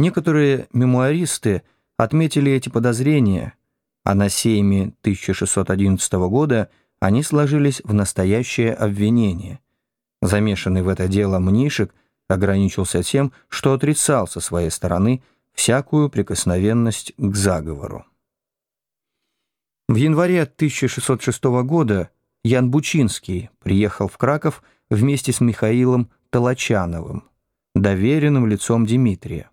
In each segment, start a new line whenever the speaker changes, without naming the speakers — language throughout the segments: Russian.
Некоторые мемуаристы отметили эти подозрения, а на сейме 1611 года они сложились в настоящее обвинение. Замешанный в это дело Мнишек ограничился тем, что отрицал со своей стороны всякую прикосновенность к заговору. В январе 1606 года Ян Бучинский приехал в Краков вместе с Михаилом Толочановым, доверенным лицом Дмитрия.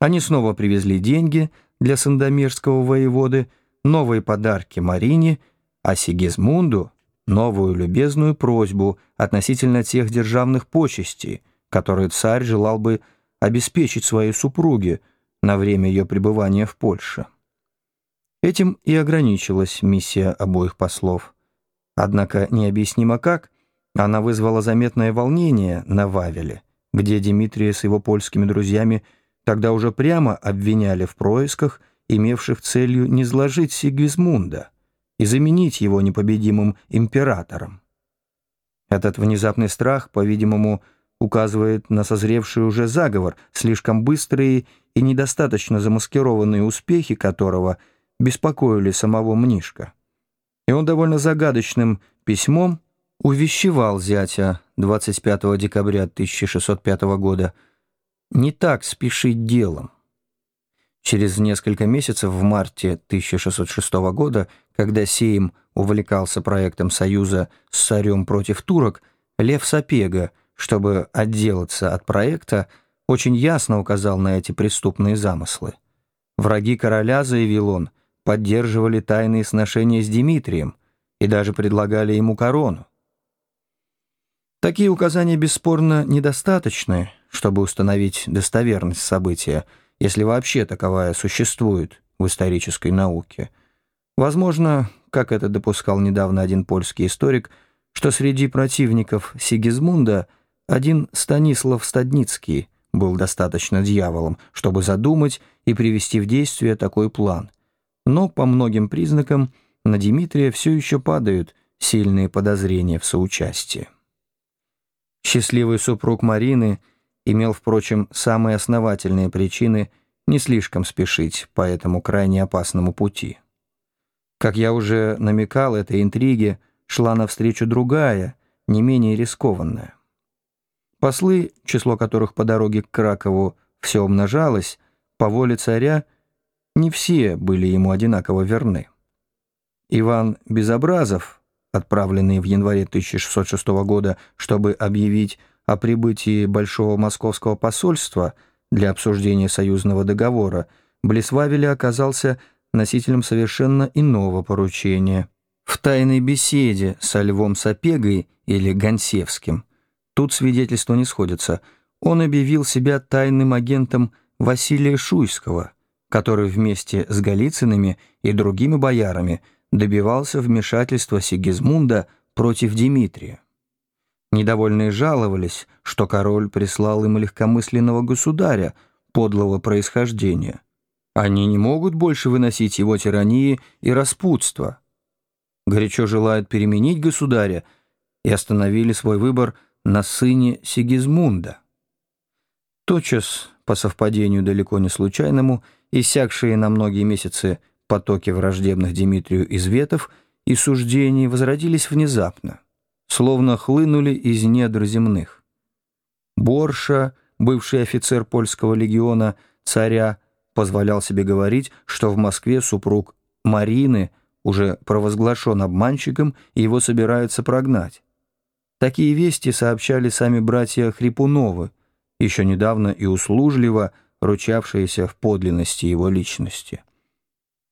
Они снова привезли деньги для сандомирского воеводы, новые подарки Марине, а Сигизмунду — новую любезную просьбу относительно тех державных почестей, которые царь желал бы обеспечить своей супруге на время ее пребывания в Польше. Этим и ограничилась миссия обоих послов. Однако необъяснимо как, она вызвала заметное волнение на Вавеле, где Дмитрия с его польскими друзьями тогда уже прямо обвиняли в происках, имевших целью не сложить Сигизмунда и заменить его непобедимым императором. Этот внезапный страх, по-видимому, указывает на созревший уже заговор, слишком быстрые и недостаточно замаскированные успехи которого беспокоили самого Мнишка. И он довольно загадочным письмом увещевал зятя 25 декабря 1605 года не так спешить делом. Через несколько месяцев в марте 1606 года, когда Сейм увлекался проектом союза с царем против турок, Лев Сапега чтобы отделаться от проекта, очень ясно указал на эти преступные замыслы. Враги короля, заявил он, поддерживали тайные сношения с Дмитрием и даже предлагали ему корону. Такие указания бесспорно недостаточны, чтобы установить достоверность события, если вообще таковая существует в исторической науке. Возможно, как это допускал недавно один польский историк, что среди противников Сигизмунда – один Станислав Стадницкий был достаточно дьяволом, чтобы задумать и привести в действие такой план. Но по многим признакам на Дмитрия все еще падают сильные подозрения в соучастии. Счастливый супруг Марины имел, впрочем, самые основательные причины не слишком спешить по этому крайне опасному пути. Как я уже намекал, этой интриге шла навстречу другая, не менее рискованная. Послы, число которых по дороге к Кракову все умножалось, по воле царя не все были ему одинаково верны. Иван Безобразов, отправленный в январе 1606 года, чтобы объявить о прибытии Большого Московского посольства для обсуждения союзного договора, близ Вавеля оказался носителем совершенно иного поручения. В тайной беседе со Львом Сапегой или Гонсевским – Тут свидетельства не сходятся. Он объявил себя тайным агентом Василия Шуйского, который вместе с Голицынами и другими боярами добивался вмешательства Сигизмунда против Дмитрия. Недовольные жаловались, что король прислал им легкомысленного государя, подлого происхождения. Они не могут больше выносить его тирании и распутства. Горячо желают переменить государя и остановили свой выбор – на сыне Сигизмунда. Тотчас, по совпадению далеко не случайному, иссякшие на многие месяцы потоки враждебных Дмитрию изветов и суждений возродились внезапно, словно хлынули из недр земных. Борша, бывший офицер польского легиона царя, позволял себе говорить, что в Москве супруг Марины уже провозглашен обманщиком и его собираются прогнать. Такие вести сообщали сами братья Хрипуновы, еще недавно и услужливо ручавшиеся в подлинности его личности.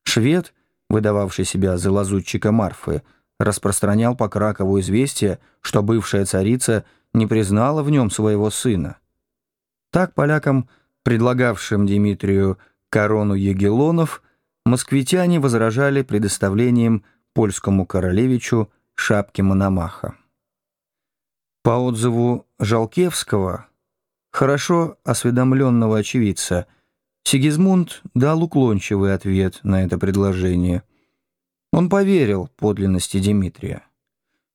Швед, выдававший себя за лазутчика Марфы, распространял по Кракову известие, что бывшая царица не признала в нем своего сына. Так полякам, предлагавшим Дмитрию корону Егелонов, москвитяне возражали предоставлением польскому королевичу шапки Мономаха. По отзыву Жалкевского, хорошо осведомленного очевидца, Сигизмунд дал уклончивый ответ на это предложение. Он поверил подлинности Дмитрия.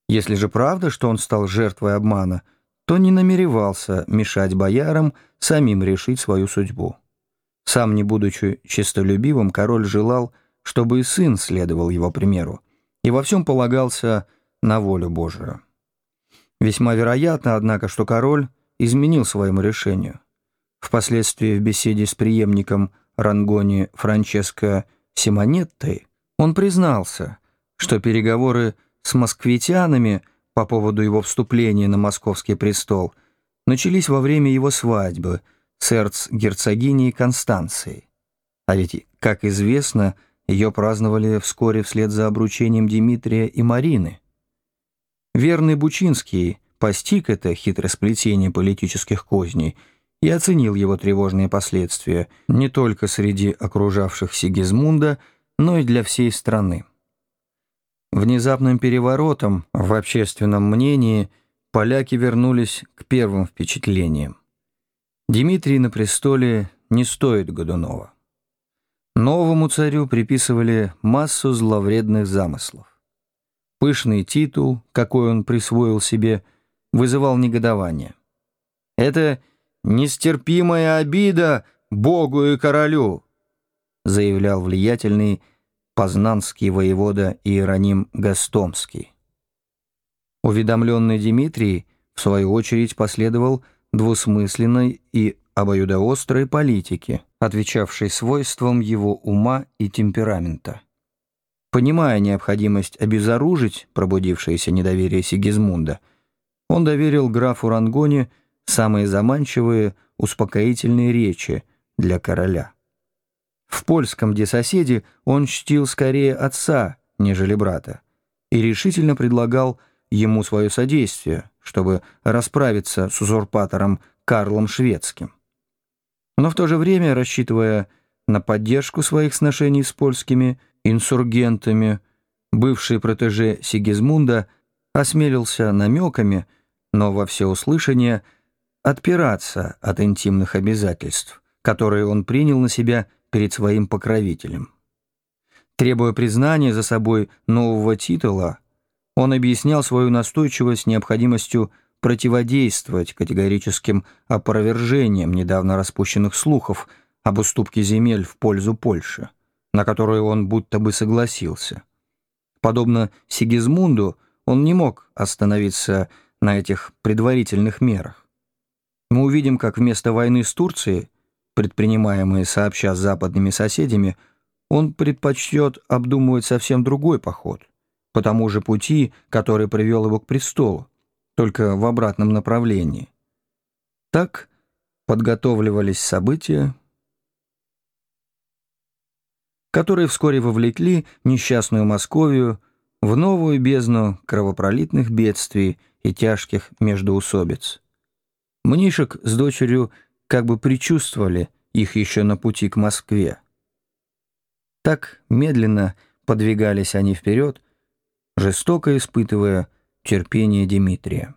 Если же правда, что он стал жертвой обмана, то не намеревался мешать боярам самим решить свою судьбу. Сам не будучи честолюбивым, король желал, чтобы и сын следовал его примеру, и во всем полагался на волю Божию. Весьма вероятно, однако, что король изменил своему решению. Впоследствии в беседе с преемником Рангони Франческо Симонеттой он признался, что переговоры с москвитянами по поводу его вступления на московский престол начались во время его свадьбы с эрцгерцогиней Констанцией. А ведь, как известно, ее праздновали вскоре вслед за обручением Дмитрия и Марины. Верный Бучинский постиг это хитросплетение политических козней и оценил его тревожные последствия не только среди окружавших Сигизмунда, но и для всей страны. Внезапным переворотом в общественном мнении поляки вернулись к первым впечатлениям. Дмитрий на престоле не стоит Годунова. Новому царю приписывали массу зловредных замыслов. Пышный титул, какой он присвоил себе, вызывал негодование. «Это нестерпимая обида Богу и королю», заявлял влиятельный познанский воевода Иероним Гастомский. Уведомленный Дмитрий, в свою очередь, последовал двусмысленной и обоюдоострой политике, отвечавшей свойствам его ума и темперамента. Понимая необходимость обезоружить пробудившееся недоверие Сигизмунда, он доверил графу Рангоне самые заманчивые успокоительные речи для короля. В польском десоседе он чтил скорее отца, нежели брата, и решительно предлагал ему свое содействие, чтобы расправиться с узурпатором Карлом Шведским. Но в то же время, рассчитывая на поддержку своих сношений с польскими инсургентами, бывший протеже Сигизмунда осмелился намеками, но во всеуслышание, отпираться от интимных обязательств, которые он принял на себя перед своим покровителем. Требуя признания за собой нового титула, он объяснял свою настойчивость необходимостью противодействовать категорическим опровержениям недавно распущенных слухов об уступке земель в пользу Польши, на которые он будто бы согласился. Подобно Сигизмунду, он не мог остановиться на этих предварительных мерах. Мы увидим, как вместо войны с Турцией предпринимаемые сообща с западными соседями, он предпочтет обдумывать совсем другой поход, по тому же пути, который привел его к престолу, только в обратном направлении. Так подготовливались события, которые вскоре вовлекли несчастную Московию в новую бездну кровопролитных бедствий и тяжких междоусобиц. Мнишек с дочерью как бы предчувствовали их еще на пути к Москве. Так медленно подвигались они вперед, жестоко испытывая терпение Дмитрия.